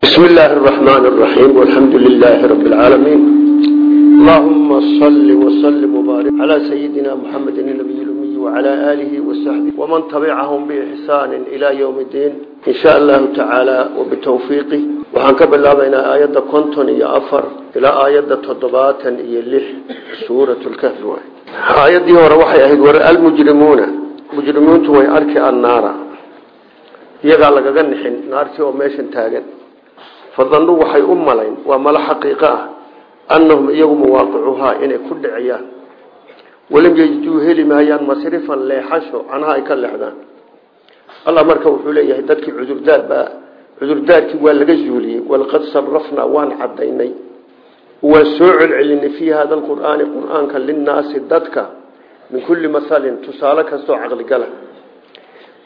بسم الله الرحمن الرحيم والحمد لله رب العالمين اللهم صل وسلم وبارك على سيدنا محمد النبي الأمي وعلى آله وصحبه ومن تبعهم بإحسان إلى يوم الدين إن شاء الله تعالى وبتوفيقه وحنكب الله بين آيات كنتن يا أفر إلى آيات تضباطا يلح سورة الكهف آيات دي وروحي أهد ورأى المجرمون مجرمون توي أركي النار iyagaa lagaga nixin naartii oo meeshan taagan fadannuu waxay u malayn waa malo xaqiiqo ah annahum iyagu mawaaqicuhaa inay ku dhiciyaan. Walam yejiduu heli maayaan masrifan leexasho canaha ay ka leexdaan. Allah marka wuxuu leeyahay dadkii cudurdaar baa cudurdaarkii waa laga zuuliyey. Walqad sarafnaa waan cadaynay waan soo celcelinay fii hada alqur'aani qur'aanka linnaasi dadka min kulli masalin tusaale kastoo caqligala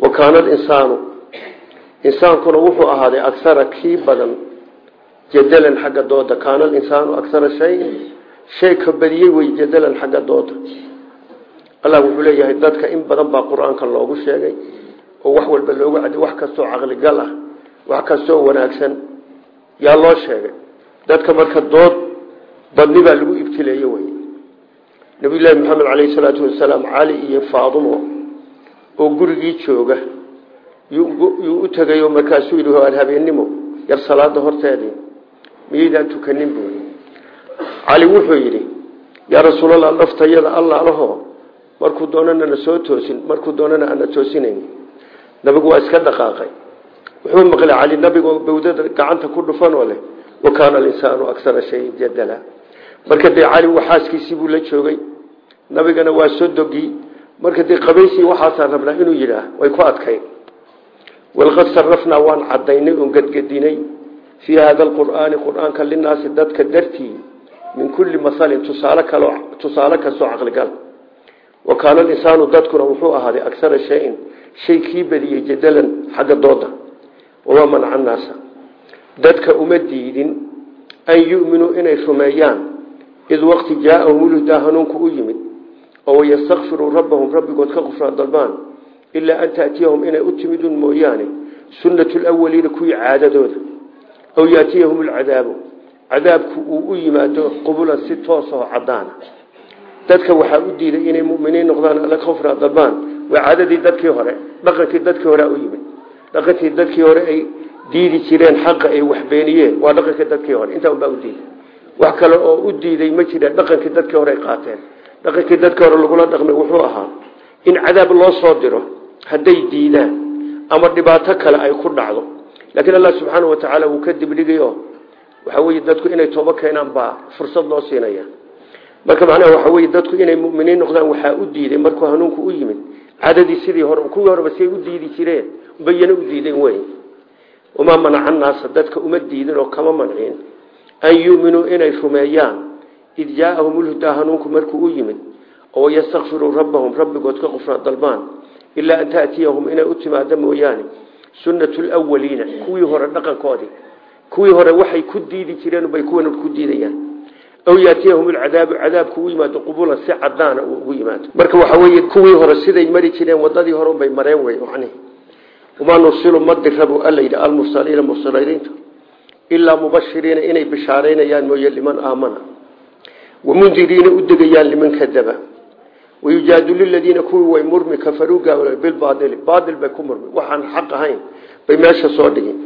wa kaana alinsaanu insaankuna wuxuu ahaaday agsara kii badan jadalan xagga dooda kaana alinsaanu agsara shayin shay ka badiyey wey jadalan xagga dooda allah wuxuu leeyahay dadka in badan baa qur'aanka loogu sheegay oo wax walba loogu cadiy wax kastoo caqligal ah wax kastoo wanaagsan yaa loo sheegay dadka marka dood badni baa lagu ibtileeye wey nabiyullaahi maxamed caleyhi salaatu wasalaam cali iyo faadumo oo gurigii jooga yuu u markaasuu yidhi waan habeennimo yar salaada horteedii miyaydaan tukanin buui cali wuxuu yidhi yaa rasuulallah naftayada allaalaho markuu doonana na soo toosin markuu doonana ana toosinayn. Nabigu waa iska dhaqaaqay. Wuxuu maqlay cali nabigoo bawdada gacanta ku dhufanoo leh wa kaana alinsaanu aksara shayin jadala. Marka dee cali xaaskiisii buu la joogay. Nabigana waa sodogii marka dee qabaysii waxaasaa rabnaa inuu yidhaah way ku adkayn. Walqad sarafnaa waan cadaynay oon gadgadinay fii hada alqur'aani qur'aanka linaasi dadka dartii min kulli masalin tusaale kalo tusaale kastoo caqligal wa kaana alinsaanu dadkuna wuxuu ahaaday agsara shayin shay kii badiyey jadalan xagga dooda wamaa manaca naasa dadka uma diidin an yu'minuu inay rumeeyaan id waqti jaaahum ulhudaa hanuunku u yimid oo yastakfiruu rabbahum rabbigood ka qufraan dalbaan ilaa an taatiyahum inay u timidun mooyaane sunnatu lawaliina kuwii caadadooda aw yaatiyahum alcadaabu cadaabku uu u yimaado qubulan si toosaho cadaana dadka waxaa u diiday inay muminiin noqdaan alla qufraan dalbaan waa caadadii dadkii hore dhaqankii dadkii hore u yimid. Dhaqankii dadkii hore ay diidi jireen xaqa ay waxbeeniyeen. Waa dhaqankii dadkii hore. Intaa unbaa u diiday. Wax kale oo u diiday ma jiraan dhaqankii dadkii hore ay qaateen. Dhaqankii dadkii hore lagula dhaqmay wuxuu ahaa in cadaab loo soo diro hadday diidaan ama dhibaato kale ay ku dhacdo laakiin allah subxaana wa tacaala wuu ka dibdhigayo waxa weye dadku inay toobo keenaan baa fursad loo siinaya. Marka macnaha waxa weye dadku inay muminiin noqdaan waxaa u diiday markuu hanuunku u yimid. Cadadii sidii hore kuwii horeba siay u diidi jireen bayana u diideen wey. Wamaa manaca naasa dadka uma diidin oo kama mancin an yuminuu inay rumeeyaan. Id jaaahum ulhudaa hanuunku markuu u yimid. Oo yastakfiruu rabbahum rabbigood ka qufraan dalbaan. Ilaa an taatiyahum inay u timaado mooyaane sunnatu lwaliina kuwii hore dhaqankoodii kuwii hore waxay ku diidi jireen bay kuwan ku diidayaan. Aw yaatiyahum alcadaabu cadaabku u yimaado qubulan si cadaana uu ugu yimaado. Marka waxa weeye kuwii hore siday mari jireen wadadii hore bay mareen wey macnihi wamaa nursilu ma dirabu alla almursaliina mursaliinta ilaa mubashiriina inay bishaaraynayaan mooye liman aamana. Wamundiriina u liman kadaba wayujaadilu ladiina kuwii way murmi kafaruu gaaloobay bilbaaili baail bay ku murmi waxaan xaq ahayn bay meesha soo dhigin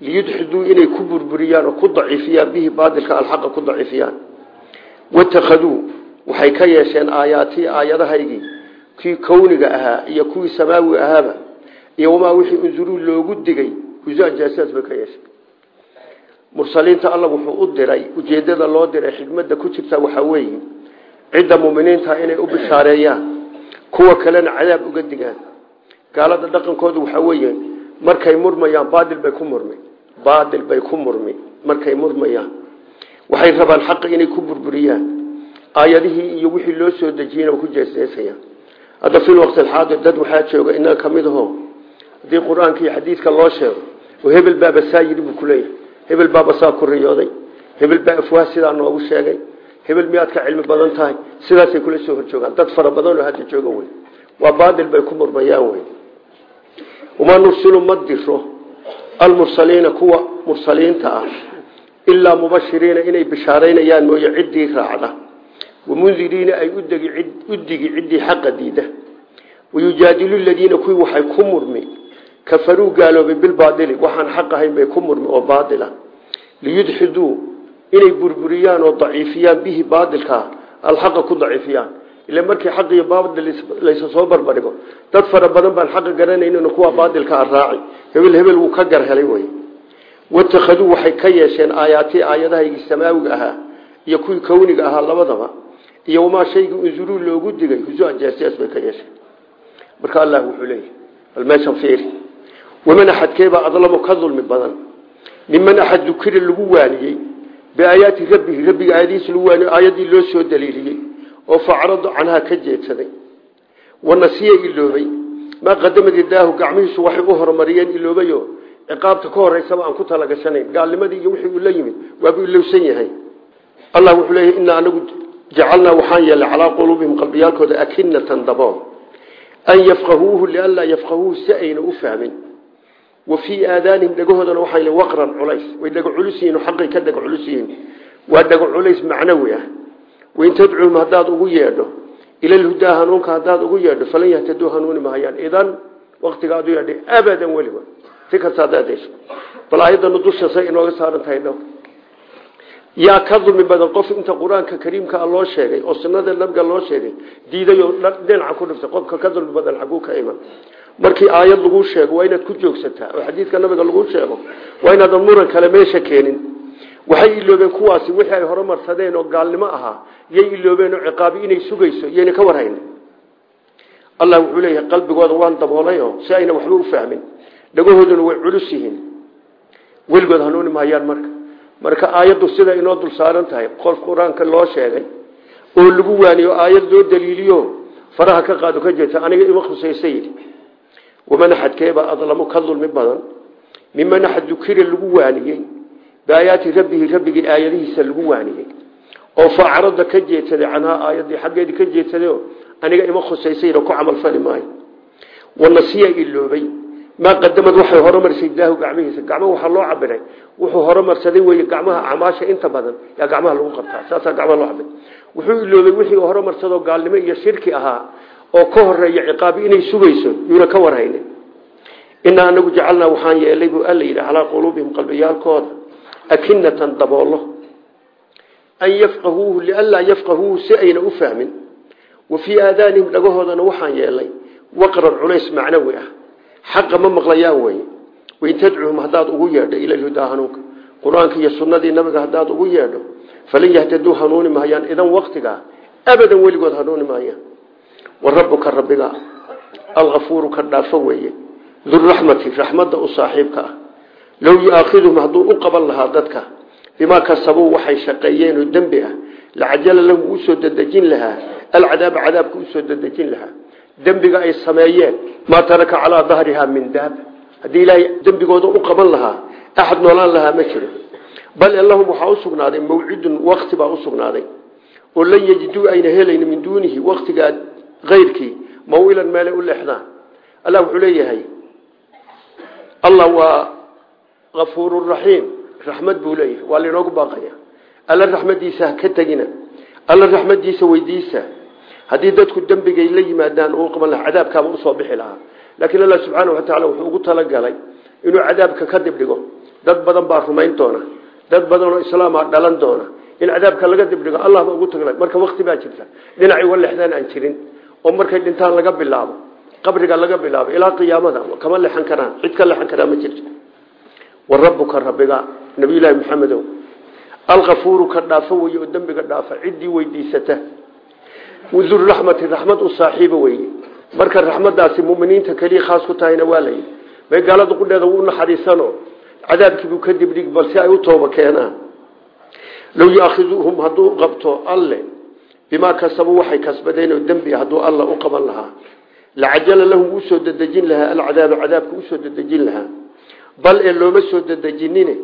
liyudxiduu inay ku burburiyaan oo ku daciifiyaan bihi baailka alxaqa ku daciifiyaan watakhaduu waxay ka yeesheen aayaatii aayadahaygii kii kowniga ahaa iyo kuwii samaawi ahaaba iyo wamaa wixii unzuruu loogu digay usaanjaasaas bay ka yeesheen mursaliinta alla wuxuu u diray ujeedada loo diray ku jirta cidda muminiinta inay u bishaareeyaan kuwa kalena cadaab uga digaan. Gaalada dhaqankoodu waxaa weeye markay murmayaan baadil bay ku murmi baadil bay ku murmi markay murmayaan. Waxay rabaan xaqa inay ku burburiyaan. Aayadihii iyo wixii loo soo dejiyena ku jeesjeesayaan hadda fil waqti alxaadir dad waxaa jooga inaga ka mid aho. Haddii qur'aanka iyo xadiidka loo sheego oo hebel baaba saa yidhi buu kuleeyahay hebel baaba saa ku riyooday. Hebel baa afwaah sidaa noogu sheegay hebel miyaad ka cilmi badan tahay? Sidaasay kula soo horjoogaan. Dad fara badan oo hadda jooga wey waa baadil bay ku murmayaan wey wamaa nursilu ma diro almursaliina kuwa mursaliinta ah ilaa mubashiriina inay bishaaraynayaan mooye ciddii raacda. Wamundiriina ay u digi ciddii xaqa diida. Wayujaadilu ladiina kuwii waxay ku murmi. Kafaruu gaaloobay bilbaaili waxaan xaq ahayn bay ku murmi oo baaila liyudxiduu inay burburiyaan oo daciifiyaan bihi baailkaa alxaqa ku daciifiyaan. Ila markii xaq iyo baail laysa soo barbardhigo dad fara badan baan xaqa garanaynin kuwa baailka a raaci hebel hebel wuu ka gar helay wey. Watakhaduu waxay ka yeesheen aayaatii aayadahaygii samaawiga ahaa iyo kuwii kowniga ahaa labadaba iyo wamaa shaygii unzuruu loogu digay husuan jeesjees bay ka yeesheen. Marka allah wuxuu leeyahy bal meeshan fiiri. Waman axadkeebaa adlamo ka dulmi badan? Miman axad dukira lagu waaniyey biaayaati rabbihi rabbiga aayadihiisa lagu waaniyo aayaddii loo soo daliiliyey oo facrado canhaa ka jeedsaday wanasiya iloobay maa qadamad idaahu gacmihiisu waxay u horumariyeen iloobayo ciqaabta ka horeysaba aan ku talagashanayn gaalnimadii iyo wixii uu la yimid waabuu ilowsan yahay allah wuxuu leeyahy inaa anagu jacalnaa waxaan yeelnay calaa quluubihim qalbiyaalkooda akinatan dabool an yafqahuuhu lianlaa yafqahuuhu si ayna u wa fii aadaanihim dhagahoodana waxaa l waqran culays. Way dhago culus yihiin xaqay ka dhago culus yihiin. Waa dhago culays macnawi ah. Wain tadcuuhum haddaad ugu yeedho ila lhudaa hanuunka haddaad ugu yeedho falan yahtaduu hanuuni mahayaan idan waktigaad u yeedhay abadan weliba. Si kasta haddaad hesho bal aayadana dusha say inooga saaran tahay dhow yaa ka dulmi badan qof inta qur'aanka kariimka a loo sheegay oo iman markii aayad lagu sheego waa inaad ku joogsataa oo xadiidka nabiga lagu sheego waa inaadan muran kale meesha keenin. Waxay iloobeen kuwaasi wixii ay horumarsadeen oo gaalnimo ahaa yay iloobeen oo ciqaabi inay sugayso yayna ka warhayn. Allah wuxuu leeyahay qalbigooda waan daboolayoo si ayna waxba u fahmin. Dhagahooduna way culus yihiin. Weligood hanuuni mahayaan marka. Marka aayaddu sida inoo dul saaran tahay qof qur'aanka loo sheegay oo lagu waaniyo aayad loo daliiliyo faraha ka qaado ka jeeta aniga ima khusaysa waman axadkeebaa adlamu ka dulmi badan miman axad dukira lagu waaniyey biaayaati rabbihi rabbigii aayadihiisa lagu waaniyey oo faacrada ka jeedsaday canhaa aayaddii xaggeedii ka jeedsaday aniga ima khusaysay ku camalfali maayo wanasiya iloobay maa qadamad waxay horumarisay daahu gacmihiisa gacmaha waxaa loo cabiray wuxuu horumarsaday wey gacmaha acmaasha inta badan yaa gacmaha lagu qabtaa saasaa gacmaha loo cabir wuxuu iloobay wixii horumarsadoo gaalnimo iyo shirki ahaa oo ka horreeya ciqaabi inay sugayso yuuna ka warhaynin inaa anagu jacalnaa waxaan yeelay buu alla yidhi calaa quluubihim qalbiyaalkooda akinatan daboolo an yafqahuuhu lianlaa yafqahuuhu si ayna u fahmin. Wa fii aadaanihim dhagahoodana waxaan yeelay waqran culays macnawi ah. Xaqa ma maqlayaan wey wain tadcuhum haddaad ugu yeedho ila lhudaa hanuunka. Qur'aanka iyo sunnadii nabiga haddaad ugu yeedho falan yahtaduu hanuuni mahayaan idan waktigaa abadan weligood hanuuni mahayaan wa rabbuka rabbiga alkafuuru ka dhaafo weeye. Duraxmati raxmadda u saaxiibka ah. Low yuaakhidhum hadduu u qaban lahaa dadka bimaa kasabuu waxay shaqeeyeen oo dembi ah lacajala lahu u soo dadejin lahaa alcadaaba cadaabka u soo dadejin lahaa. Dembiga ay sameeyeen maa taraka calaa dahrihaa min daab. Haddii ilaahay dembigooda u qaban lahaa axad noolaan lahaa ma jiro. Bal lahum waxaa u sugnaaday mawcidun wakti baa u oo lan yejiduu ayna helayn min duunihi kayrkii mawilan meelay u leexdaan allah wuxuu leeyahay allah waa afuururaxiim raxmad buu leeyahay waa lainoogu baaqaya alla raxmadiisa ha ka tegina alla raxmadiisa weydiisa haddii dadku dembigay la yimaadaan uu qaban lahaa cadaabkaaba u soo bixi lahaa laakiin allah subxaana wa tacala wuxuu ugu talagalay inuu cadaabka ka dibdhigo dad badan baa rumayn doona dad badan oo islaama dhalan doona in cadaabka laga dibdhigo allah baa ugu taglay marka wakti baa jirta uga lexdaan aan jirin oo markay dhintaan laga bilaabo qabriga laga bilaabo ilaa qiyaamada kama lexan karaan cid ka lexan karaa ma jirto. Wa rabbuka rabbiga nabiyulaahi maxamedow alkafuuru ka dhaafo weye oo dhaafa ciddii weydiisata. Duraxmati raxmad u saaxiibo weye marka raxmadaasi muminiinta keliya khaas ku tahayna waa la yidhi may gaalada qudheeda wuu naxariisano cadaabkiibuu ka dibdhigi bal si ay u tooba keenaan. Low yuaakhiduhum hadduu qabto alle bimaa kasabuu waxay kasbadeen oo dembi hadduu alla u qaban lahaa. Lacajala lahum u soo dadejin lahaa. Alcadaaba cadaabka u soo dadejin lahaa. Bal ee looma soo dadejinine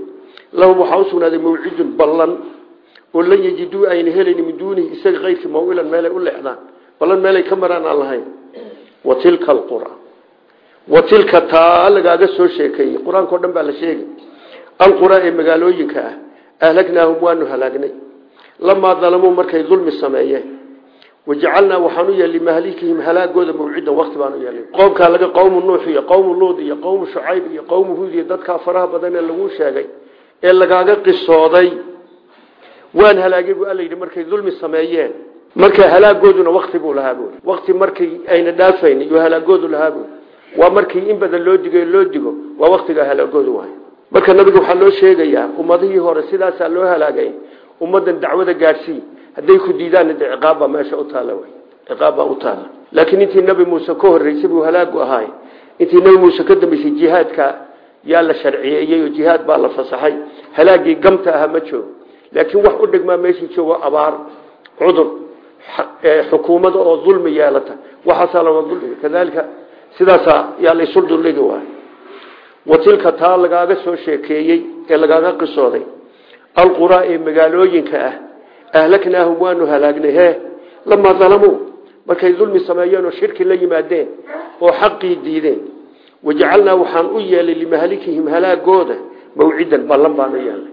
lahum waxaa usugnaaday mawcidun ballan oo lan yejiduu ayna helayn min duunihi isaga keyrkii mawilan meelay u leexdaan. Ballan meelay ka maraan aan lahayn. Wa tilka alqura wa tilka taa lagaaga soo sheekeeyey qur'aanka dhan baa la sheegay. Alquraa ee magaalooyinka ah. Ahlagnaahum waanu halaagnay lamaa dalamuu markay dulmi sameeyeen. Wajacalnaa waxaan u yeelay mahlikihim halaagooda mawcidan wakti baan u yeelay qoomkaa laga qowmu nuux iyo qowmu luud iyo qowmu shucayb iyo qowmu huud iyo dadkaa faraha badan ee lagu sheegay ee lagaaga qisooday. Waan halaagay buu alla yidhi markay dulmi sameeyeen marka halaagooduna wakti buu lahaa buui wakti markay ayna dhaafayn iyo halaagoodu lahaa buui waa markii in badan loo digo loo digo waa waktiga halaagoodu waay marka nabiga waxaa loo sheegayaa ummadihii hore sidaasaa loo ummadan dacwada gaadhsii hadday ku diidaanna de ciqaabbaa meesha u taalla wy ciqaabbaa u taalla laakiin intii nabi muuse ka horreysay buu halaagu ahaay. Intii nabi muuse ka dambeysay jihaadka yaa la sharciyeeyey oo baa la fasaxay. Halaagii gamta aha ma joogo. Laakiin wax u dhigmaa meeshii joogo abaar cudur xukuumada oo dulmi yeelata. Waxaasaa laga duldhigay kadalika sidaasaa yaa laysu duldhigi waay wa tilka taa lagaaga soo sheekeeyey ee lagaaga qisooday alquraa ee magaalooyinka ah ahlaknaahum waanu halaagnay he lamaa dalamuu markay dulmi sameeyeen oo shirki la yimaadeen oo xaqii diideen wajacalnaa waxaan u yeelay limahlikihim halaagooda mawcidan ballan baan u yeelnay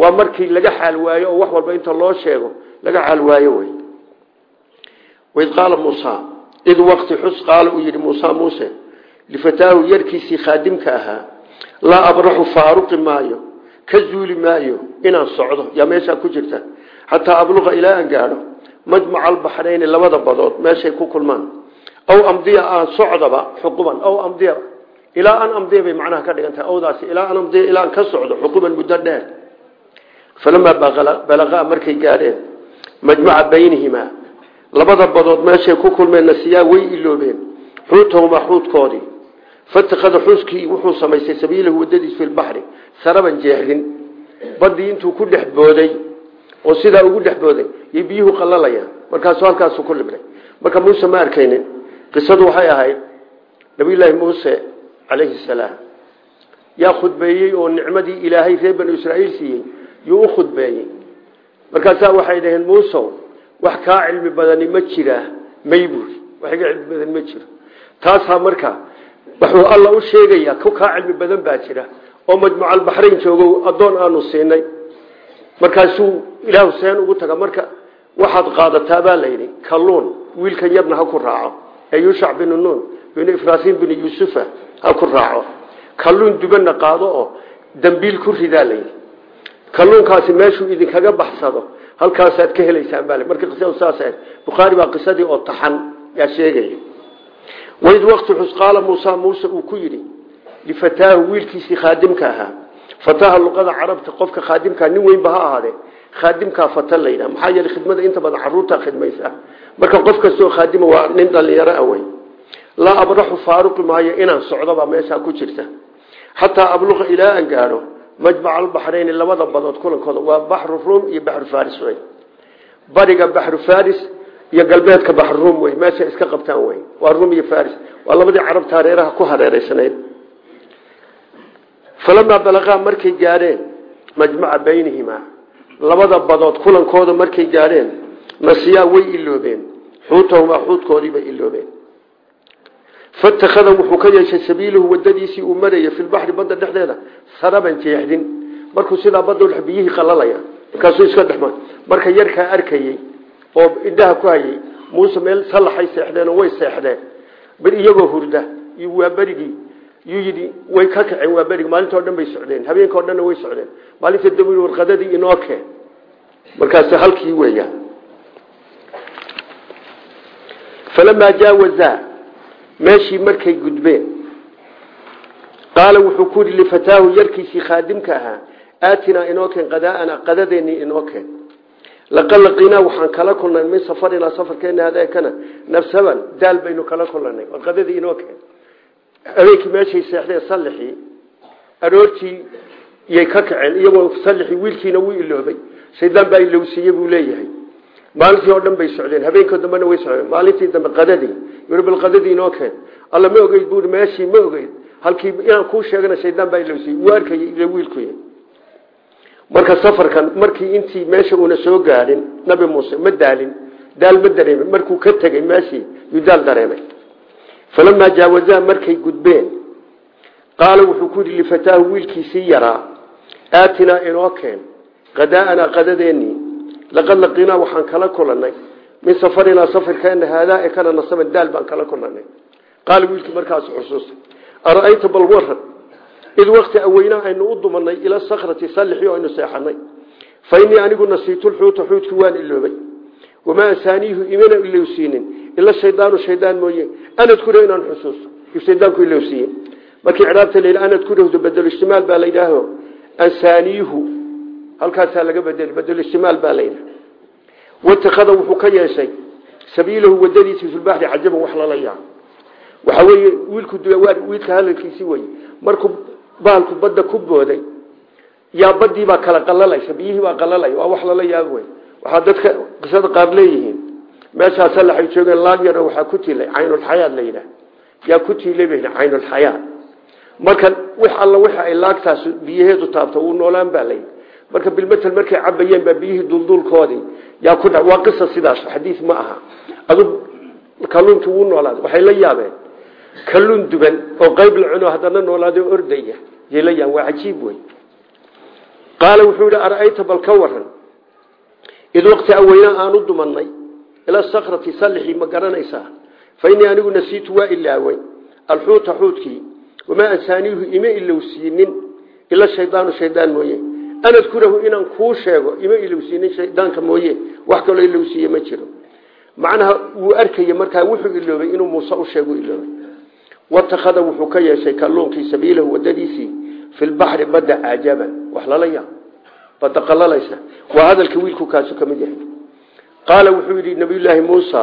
waa markii laga xaal waayo oo wax walba inta loo sheego laga xaal waayo wey waid qaala muusa id waqti xus qaala uu yidhi muusa muuse lifataahu yarkiisii khaadimka ahaa laa abraxu faaruqi maayo ka zuuli maayo inaan socdo. Yaa meeshaa ku jirta? Xataa abluqa ilaa aan gaadho majmaca albaxrayni labada badood meeshay ku kulmaan. Aw amdiya aan socdaba xuquban aw amdiya ilaa an amdiya bay macnaha ka dhigan tahay awdaasi ilaa an amdiya ilaa aan ka socdo xuquban muddo dheer. Falamaa balaqaa markay gaadheen majmaca baynihimaa labada badood meeshay ku kulmeen nasiyaa way iloobeen. Xuutahumaa xuudkoodii fatakada xuuskii wuxuu samaystay sabiilahu wadadiis fi lbaxri saraban jeexdin badii intuu ku dhex booday oo sidaa ugu dhex booday iyo biyuhu qallalayaan markaasuu halkaasu ku libray marka muuse ma arkaynin qisadu waxay ahayd nabiyulaahi muuse calayhi salaam yaa khudbeeyey oo nicmadii ilaahay reer banu israa'iil siiyey yuu u khudbeeyey markaasaa waxay dhaheen muusow wax kaa cilmi badani ma jiraa may buuri wax wuxuu alla u sheegayaa ku kaa cilmi badan baa jira oo majmuucalbaxrayn joogo addoon aanu siinay. Markaasuu ilaahu seen ugu taga marka waxaad qaadataa baa layidhi kalluun wiilkan yarna ha ku raaco. Ee yuushac binu nuun binu ifraasiim binu yuusufa ha ku raaco. Kalluun dubanna qaado oo dambiil ku ridaa layidhi kalluunkaasi meeshuu idinkaga baxsado halkaasaad ka helaysaan baa marka qisadu saas ahayd bukhaari qisadii oo taxan yaa sheegaya waid waqti xus qaala muusa muuse uu ku yidhi lifataahu wiilkiisii khaadimka ahaa. Fataha luqada carabta qofka khaadimkaa nin weynba ha ahaadee khaadimkaa fata layidhaha maxaa yeele khidmada inta badan caruurtaa khidmaysa. Marka qof kastoo khaadima waa nin dhalinyaro ah wey. Laa abraxu faaruqi maayo inaan socdobaa meeshaa ku jirta. Xataa abluqa ilaa aan gaadho majmaca albaxrayni labada badood kulankooda waa baxru ruum iyo baxru faris wey. Bariga baxru faris iyo galbeedka baxru ruum wey meesha iska qabtaan wey waa ruum iyo faris waa labadii carabta hareeraha ku hareereysanayd falamaa balaqaa markay gaadheen majmaca baynihimaa labada badood kulankooda markay gaadheen nasiyaa way iloobeen xuutahumaa xuudkoodiibay iloobeen fatakada wuxuu ka yeeshay sabiilahu wadadiisii uu maraya fi lbaxri badda dhexdeeda. Saraban jeexdin. Markuu sidaa badda biyihii qalalaya markaasuu iska dhexma marka yarkaa arkayey oo indhaha ku hayay. Muuse meel sallaxay seexdeen way seexdeen. Iyagoo hurda waa berigii way ka kaceen waa berigi. Maalinta o dhan bay socdeen. Habeenka o dhanna way socdeen. Maalinta dab warqadadii inoo keen markaas halkii weeyaan falamaa jaawazaa meeshii markay gudbeen. Qaala wuxuu ku yidhi lifataahu yarkiisii khaadimka ahaa aatinaa inoo keen qadaa'ana qadadeennii inoo keen laqad laqiinaa waxaan kala kulnay min safarinaa safarkeena hadeekana. Nafsaban daal baynu kala kulnay. War qadadii inoo keen. Habeenkii meeshay seexdeen sallixii aroortii yay ka kaceen iyagoo sallixii wiilkiina wuu iloobay. Shaydaan baa ilowsiiye buu leeyahay. Maalintii oo dhan bay socdeen. Habeenkii dambena way socdeen. Maalintii dambe qadadii. Yuri bal qadadii inoo keen. Alla ma ogeyd buuri meeshii ma ogeyd. Halkii inaan kuu sheegana shaydaan baa ilowsiiye wuu arkayay ila wiilkuy marka safarkan markii intii meesha uuna soo gaadhin nabi muuse ma daalin daal ma markuu ka tegey meeshii yuu daal dareemay. Falamaa jaawazaa markay gudbeen qaala wuxuu ku yidhi lifataahu wiilkiisii yaraa aatinaa inoo keen qadaa'anaa qadadeennii laqad laqinaa waxaan kala kulanay min safarinaa safarkeena haadaa ee kana nasaban daal baan kala kulanay qaala wiilkii markaas xusuustay ara'ayta bal waran id wakti aweynaa aynu u dumanay ila sakrati sallixi oo aynu seexanay fa innii anigu nasiitu lxuuta xuutkii waan iloobay. Wamaa ansaaniihu imana ilowsiinin ila shaydaanu shaydaan mooye. Anadkura inaan xusuusto shaydaanku ilowsiiye markii ciraabta la yidhi anadkurahdo bedelo ishtimaal baa la yidhaaho ansaaniihu halkaasaa laga bedeli bedelo ishtimaal baa la yidhaha watakada wuxuu ka yeeshay sabiilahu wadadiisii filbaxri cajaban wax lala yaa waxa weeye wiilku wiilka hadalkiisii weye markuu baalku badda ku booday. Yaa badii baa kala qalalaysa biyihii baa qalalay waa wax lala yaab wey. Waxaa dadka qisada qaar leeyihiin meeshaasa laxay joogeen laag waxaa ku tilay caynulxayaad la yidhaah yaa ku tiilay bay caynulxayaad marka wix alla wix ay laagtaas biyaheedu taabto uu noolaan baa marka bilmatel markay cabayeen baa biyihii dulduulkoodii yaa ku waa qisa sidaas xadiis ma aha. Adu kalluunkii wuu noolaaday waxay la yaabeen. Kalluun duban oo qayb la cuno haddana noolaado ordaya yay la yaabeen waa cajiib wey qaala wuxuu yidhi ara'ayta bal ka waran id waqti aweynaa aanu dumanay ila sakrati sallixii ma garanaysaa. Fa innii anigu nasiitu waa ilaaway. Alxuuta xuutkii wamaa ansaaniihu ima ilowsiinin ila shaydaanu shaydaan mooye. Anadkurahu inaan kuu sheego ima ilowsiinin shaydaanka mooye. Wax kaloo ilowsiiye ma jiro. Macnaha wuu arkaya markaa wuxuu iloobay inuu muuse u sheegu iloobay. Watakada wuxuu ka yeeshay kalluunkii sabiilahu fi lbaxri badda cajaban wax lala yaab badda qalalaysa waa hadalka wiilku kaasu ka mid yahay qaala wuxuu yidhi nabiyulaahi muusa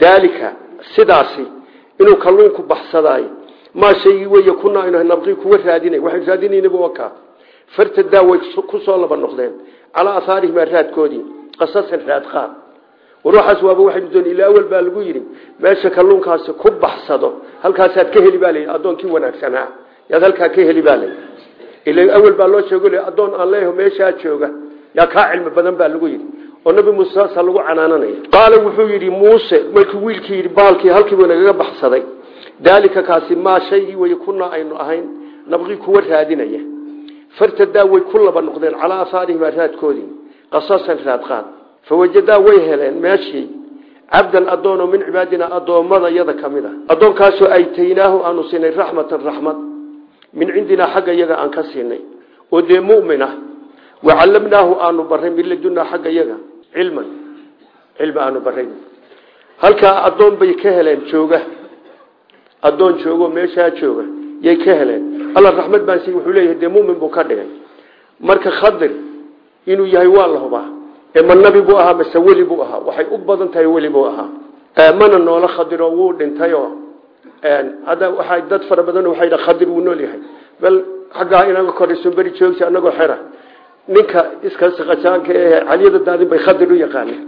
daalika sidaasi inuu kalluunku baxsadaayo maa shaygii wey kunaa aynu nabqii kuwa raadinay waxaynu raadinaynaba wakaa fartadaa way ku soo laba noqdeen calaa ahaarihimaa raadkoodii qasasan raad qaad waruuxaas waaba waxaynu doon ilaa awal baa lagu yidhi meesha kalluunkaasi ku baxsado halkaasaad ka heli baa ila awal baa loo sheego addoon aan leeyaho meeshaa jooga. Yaa kaa cilmi badan baa lagu yidhi. Oo nabi muuse saasaa lagu canaananaya. Qaala wuxuu yidhi muuse markuu wiilkii yidhi baalkii halkiibu nagaga baxsaday. Daalika kaasi maa shaygii way kunaa aynu ahayn. Nabqii kuwa raadinaya. Fartadaa way ku laba noqdeen calaa ahaarihima raadkoodii. Qasasan raadqaad fawajadaa way heleen meeshii. Cabdan addoonoo min cibaadina addoommada yada ka mid a addoonkaasoo aytaynaahu aanu siinay raxmatan raxmad min cindinaa xagga yaga aan ka siinay. Oo dee mu'min ah wacallamnaahu aanu baray min ladunaa xagga yaga cilman cilmi aanu baray halkaa addoon bay ka heleen jooga. Addoon joogo meeshaa jooga yay ka heleen. Alla raxmad baan sii wuxuu leeyahay dee mumin buu ka dhigay. Marka khadir inuu yahay waa la hubaa. Ee ma nabi buu weli buu ahaa. Waxay u badan tahay weli ahaa. Mana noola khadiroo wuu hadda waxaa dad fara waxay dha khadir wuu nool bal xaggaa inaga korayso beri joogta anagoo xera. Ninka iska saqajaanka ee caliyada daadin bay khadir u yaqaaneen.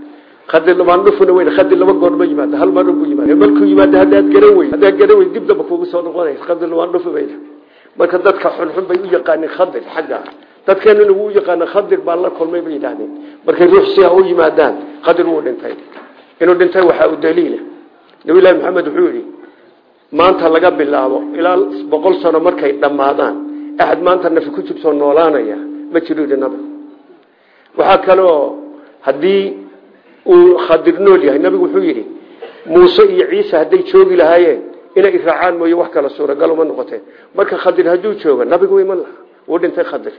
Khadir labaan dhufuna weyn khadir laba goor ma hal mar buu yimaado markuu yimaado haddaad garan weyn haddaad garan weyn dib damba kugu soo noqonaysa khadir labaan dhufu bay marka dadka xunxun bay u yaqaaneen khadir xagga dadkeenuna wuu yaqaana khadir baa la kulmay bay yidhaahdeen. Markay ruux si u yimaadaan khadir wuu dhintay. Inuu dhintay waxaa u daliila nabiyullaahi maxamed wuxuu yidhi maanta laga bilaabo ilaa boqol sano markay dhammaadaan. Axad maanta nafi ku jirtoo noolaanaya ma jiro nabigu waxaa kaloo haddii uu khadir nool yahay nabigu wuxuu yidhi muuse iyo ciise hadday joogi lahaayeen inay raacaan mooye wax kala suuragal uma noqoteen marka khadir hadduu jooga nabigu iman laha wuu dhintay khadir.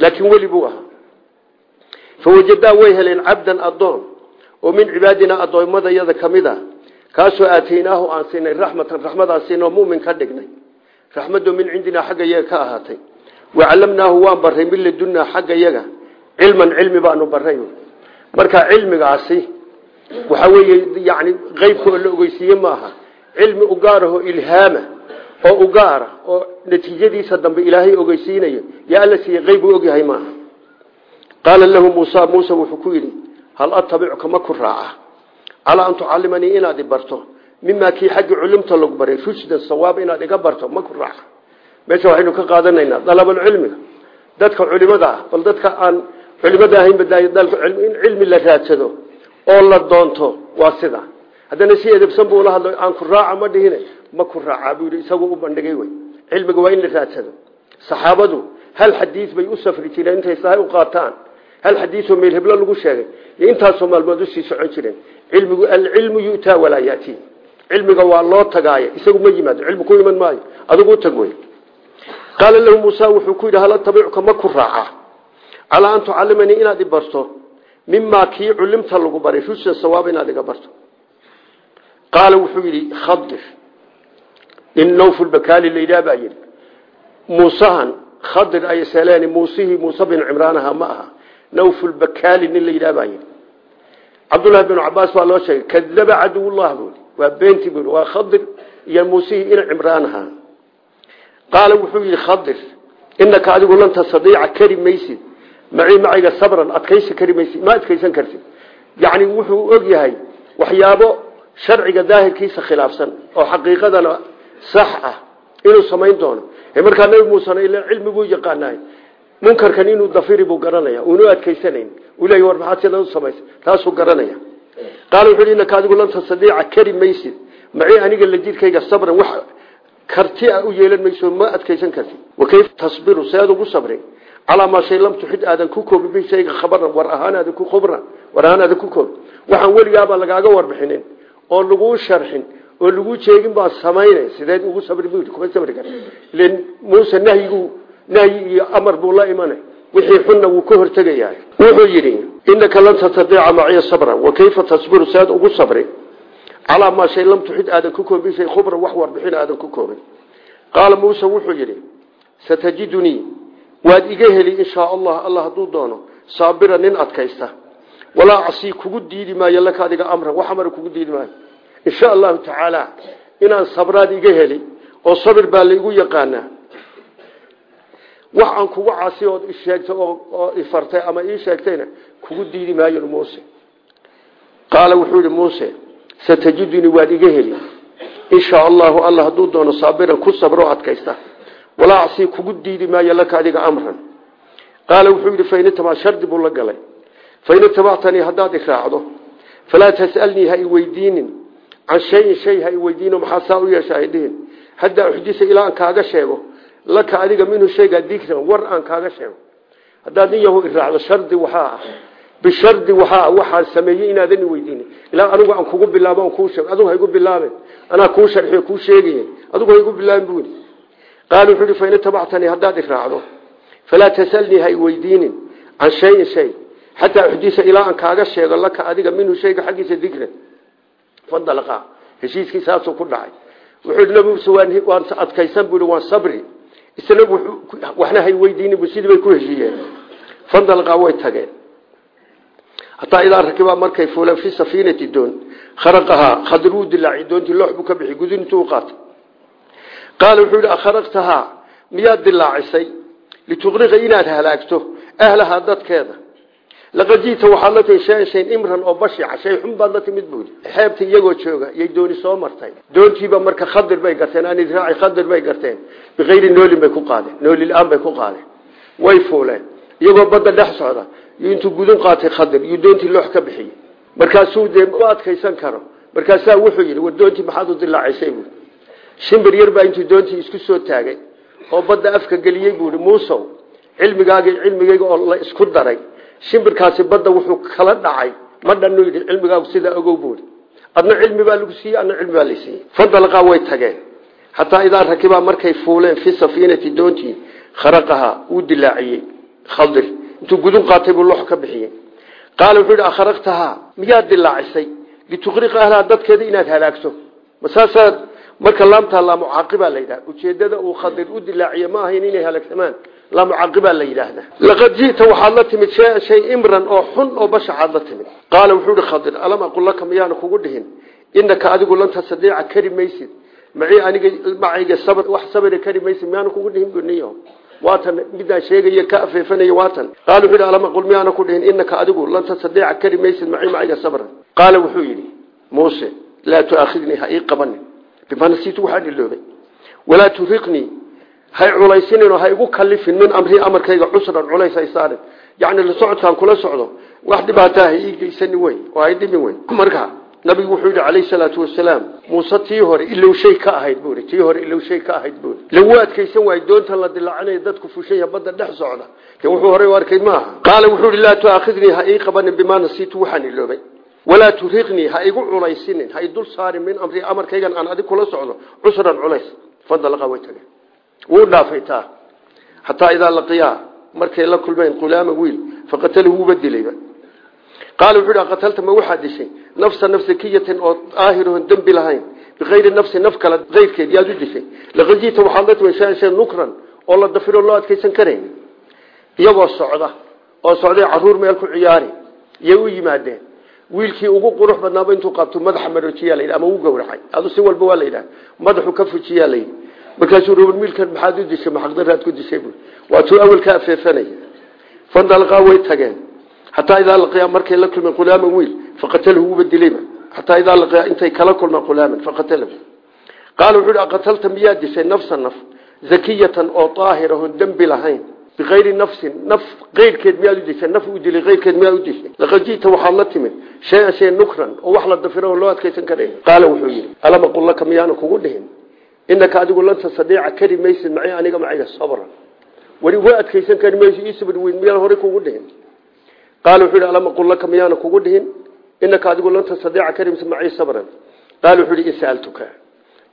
Laakiin weli buu ahaa. Fawajadaa way heleen cabdan addoon oo min cibaadinaa addoommadayada ka mid a kaasoo aataynaahu aan siinay raxmatan raxmadaan siinoo mumin ka dhignay. Raxmadoo min cindinaa xagga yaga ka ahaatay. Wacallamnaahu waan baray min ladunaa xagga yaga cilman cilmi baanu baray marka cilmigaasi waxa weeye yani qeybka oo la ogeysiiye maaha. Cilmi ugaaraho ilhaama oo ugaara oo natiijadiisa dambe ilaahay ogeysiinayo. Yaa alla siiye qeyb uu ogyahay maaha. Qaala lahu muusa wuxuu ku yidhi hal atabicuka ma ku raaca calaa an tucalimanii inaad i barto. Mimaa kii xaggi culimta lagu baray rushdan sawaab inaad iga barto ma ku raaca meesha waxaynu ka qaadanaynaa dalabalcilmiga dadka culimada ah bal dadka aan culimada ahayn badaayo in cilmi la raadsado oo la doonto waa sida. Haddana si edebsan buu la hadlo aan ku raaca ma dhihine ma ku raacaa buu yidhi isagoo u bandhigay wey cilmiga waa in la raadsado. Saxaabadu hal xadiis bay u safri jireen intay sahay u qaataan. Hal xadiisoo meel heblo lagu sheegay. Iyo intaasoo maalmood u sii socon cilmigu alcilmu yu'taa walaa yaatii. Cilmiga waa loo tagaayo isagu ma yimaado. Cilmi ku iman maayo. Adigu tag wey qaala lahu muusa wuxuu ku yidhi hala tabicuka ma ku raaca. Calaa an tucalimanii inaad i barto. Mimaa kii culimta lagu baray. Rushdan sawaaba inaad iga barto. Qaala wuxuu yidhi khadir. In nawfulbakaali la yidhaha baa yidhi. Muusahan khadir ay saleeni muusihii muuse bin cimraanaha ma aha. Nawfulbakaali nin la yidhaha baa yidhi cabdullaahi binu cabaas baa loo sheegay kadaba caduwullah buui waa beenti bui waa khadir iyo muusihii ina cimraanaha qaala wuxuu yidhi khadir inaka adigu lan tastadiica kari maysid macii macayga sabran adkaysi kari maysid ma adkaysan kartid. Yacni wuxuu og yahay waxyaabo sharciga daahirkiisa khilaafsan oo xaqiiqadana sax ah inuu samayn doono. Markaa nabi munkarkan inuu dafiri buu garanaya uunu adkaysanayn. Uu leeya war maxaad sida u taasuu garanaya. Qaala wuxu uhi innaka adigu lan kari maysid. Macii aniga la jirkayga sabran wax karti a u yeelan mayso ma adkaysan kartid wakayf tasbiru? Seed ugu sabri calaa maa shay lam tuxid aadan ku koobi bi shayga khabaran war ahaan aadan ku khubran war ahaan aadan ku koobi. Waxaan weligaaba lagaaga warbixinin oo laguu sharxin oo lagu jeegin baa samaynay sideed ugu sabri buu kuma sabri kar ileen muuse nahyigu nahyi iyo amar buu la imanay. Wixii xunna wuu ka hortegayaa. Wuxuu yidhi innaka lan tastadiica maciya sabra wa kayfa tasbiru? Seed ugu sabri. Calaa maa shay lam tuxid aadan ku koobin shay khubran wax warbixin aadan ku koobin. Qaala muuse wuxuu yidhi satajidunii waad iga heli inshaa allah allah hadduu doono saabira nin adkaysta. Walaa casii kugu diidi maayo laka adiga amran wax amara kugu diidi maayo. Insha allahu tacaala inaan sabraad iga heli oo sabir baa laigu yaqaanaa wax aan kugu casi ood isheegtay oo ifartay ama ii sheegtayna kugu diidi maayo muuse. Qaala wuxuu yihi muuse satajidunii waad iga heli. Inshaa allahu alla hadduu doono saabiran ku sabro adkaysta. Walaa casii kugu diidi maayo laka adiga amran. Qaala wuxuu yidhi fain itabaa shardi buu la galay. Fain itabactanii haddaad i raacdo. Falaa tas'alnii ha i weydiinin. Can shayin shay ha i weydiino maxaa saa u yeesha haydhihin haddaa uxdisa kaaga sheego laka adiga minhu shaygaa dikran war aan kaaga sheego. Haddaad nin yahu i raacdo shardi waxaa ah. Bishardi waxaa waxaan sameeyey inaadan weydiinin ilaa anigu aan kugu bilaabo aan kuu sheego. Adigu ha igu bilaabin anaa kuu sharxiyo kuu sheegaya adigu ha igu bilaabin buuni qaala wuxuu ihi fain itabactanii haddaad i raacdo falaa tasalnii ha i weydiinin can shayin shay. Xataa uxdisa ilaa aan kaaga sheego laka adiga minhu shayga xaggiisa dikran fadalqa heshiiskii saasuu ku dhacay. Wuxuu nabi waan adkaysan buu waan sabri isna waxna hay weydiinin bu sidii bay ku heshiiyeen. Fadalqa way tageen. Hataa idaa rakibaa markay fuuleen fi safiinati doon kharaqahaa khadir wuu dilaaci doontii loox buu ka bixi gudin intuu qaatay qaala wuxuu yihi miyaad dilaacisay lituqriqa inaad halaagto ahlahaa dadkeeda laqad ji'ta waxaad la timi shayn imran oo bashica shay xun la timid buudi xeebta iyagoo jooga yay dooni soo martay. Doontiiba marka khadir bay garteen aan idraaci khadir bay garteen. Bikayri noolin bay ku qaadeen nooli la'aan bay ku qaadeen. Way fuuleen. Iyagoo badda dhex socda iyo gudun qaatay khadir iyo doontii loox ka bixiyey. Markaasuu dee u adkaysan karo. Markaasaa wuxuu yidhi war doontii maxaad u dilaacisay buui shimbir yar baa intuu doontii isku soo taagay oo badda afka geliyey buui muusow cilmigaagi cilmigayga oo la isku daray shimbirkaasi badda wuxuu kala dhacay. Ma dhannu yidhi cilmigaagu sidaa ogow buui adna cilmi baa lagu siiyey adna cilmi baa la siiyey. Fadalqaa way tageen. Xataa idaa rakibaa markay fuuleen fi safiinati doontii kharaqahaa wuu dilaaciyey. Khadir intuu gudun qaatay buu loox ka bixiyey. Qaala wuxuu yidhi akharaqtahaa miyaad dilaacisay? Lituqriqa ahlaha dadkeeda inaad halaagto. Masaasaad marka laamtaa laamucaaqibaa la yidhaha. Ujeedada uu khadir u dilaaciye ma inay halaagsamaan laamucaaqibaa la yidhaahda laqad ji'ta waxaad la timid shay imran oo xun oo bashacaad la timid. Qaala wuxuu ihi khadir alam aqul laka miyaana kugu dhihin? Inaka adigu lan tastadiica kari maysid. Macii aniga macayga sabr wax sabri kari maysid miyaana kugu dhihin buniyo waatan midaan sheegay ka afeefanay waatan. Qaal wuxuu yidhi alama qul miyaana ku dhihin? Inaka adigu lan tastadiica kari maysid macayga sabran qaala wuxuu yidhi muuse laa tuaakhidnii ha ii qabanin. Bima waxaan iloobay walaa turiqnii hay culaysinino ha igu kalifin min amrii amarkayga cusran culays hay saarin yacni la socodkaan kula socdo. Wax dhibaataa ha ii geysani wey oo hay dhimin wey marka nabigu wuxuu yidhi calayhi salaatu wasalaam muuse tii hore ilow shay ka ahayd buui tii hore ilow shay ka ahayd buui lagu adkaysan waayo doontan la dilaacinaya dadku fushanya badda dhex socda. De wuxuu horey u arkay maaha. Qaala wuxuu ihi laa tuaakhidnii ha ii qabanin bimaa nasiitu waxaan iloobay. Walaa turiqnii ha igu culaysinin ha idul saarin min amri amarkaygan aan kula socdo cusran culays wuu dhaafay taa xataa idaa laqiyaa markay la kulmeen qulaama wiil faqatalahu wuuba dilayba qaala wuxuu yidhi qatalta ma waxaad dishay? Nafsa nafsakiyatan oo aahirahon dembi lahayn bikayri nafsi naf kale keyrkeed yaad u dishay. Laqad jiita waxaad la timay shay nukran oo la dafiro loo adkaysan karayn iyagoo socda oo socday carruur meel ku ciyaari yay u yimaadeen wiilkii ugu qurux badnaaba intuu qabto madaxa maroojiyaa layidhi ama uu gowracay. Adu si walba waa la yidhaha madaxu ka fujiyaa layidhi markaasuu ruban wiilkan maxaad u dishay maxaqdaraad ku dishay waatuu awelka afeefanaya fandalqaa way tageen xataa idaa laqiyaa markay la kulmeen qulaaman wiil faqatalahu wuuba dilayba xataa idaa laqiyaa intay kala kulmeen qulaaman faqatalahu qaala wuxuu hi aqatalta miyaad dishay nafsa naf zakiyatan oo daahirahon dembi lahayn bikayri nafsin naf keyrkeed miyaad u dishay naf u dilay keyrkeed miyaad u dishay laqad ji'ta waxaad la timid shay-an shay nukran oo wax la dafiro oo loo adkaysan karayn qaala wuxuu yidhi alama qul laka miyaana kugu dhihin inaka adigu lan tastadiica kari maysid maci aniga maciga sabran. Weli waa adkaysan kari mayso ii weyn miyaan horey kugu dhihin? Qaala wuxuu yidhi alama qul laka kugu dhihin? Inaka adigu lan tastadiica kari maysid maci sabran. Qaala wuxuu yidhi in sa'altuka.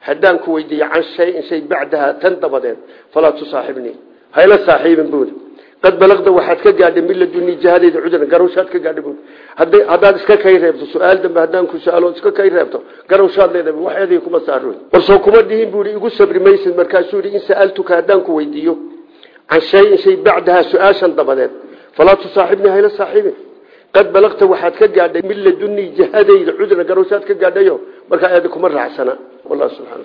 Haddaan ku weydiiyo can shayin shay bacdaha tan dabadeed falaa tusaaxibnii hayla saaxiibin buuri qad balaqda waxaad ka gaadhay min ladunii jihadeyda cudran garowshaad ka gaadhay buuri haddaad iska kay reebto su'aal dambe haddaan ku su'aalo iska kay reebto garowshaad leedahay waxeedii kuma saaroy warsoo kuma dhihin buuri igu sabri maysid markaasuu yidhi in sa'altuka haddaan ku weydiiyo can shayin shay bacdaha su'aashan dabadeed falaa tusaaxibnii hayla saaxiibin qad balaqta waxaad ka gaadhay min ladunii jihadeyda cudran garowshaad ka gaadhayo markaa eeda kuma raacsana. Wallah subxana